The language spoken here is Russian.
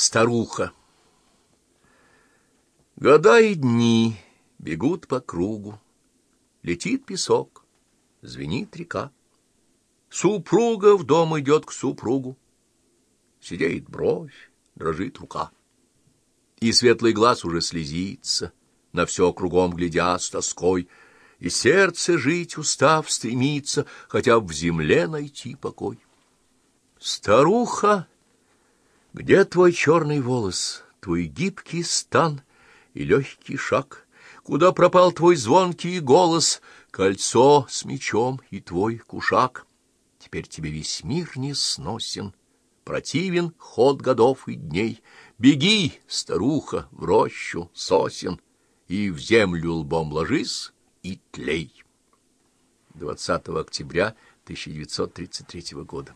Старуха Года и дни бегут по кругу, Летит песок, звенит река. Супруга в дом идет к супругу, Сидеет бровь, дрожит рука. И светлый глаз уже слезится, На все кругом глядя с тоской, И сердце жить устав стремится, Хотя б в земле найти покой. Старуха где твой черный волос, твой гибкий стан и легкий шаг? Куда пропал твой звонкий голос, кольцо с мечом и твой кушак? Теперь тебе весь мир не сносен, противен ход годов и дней. Беги, старуха, в рощу сосен, и в землю лбом ложись и тлей. 20 октября 1933 года.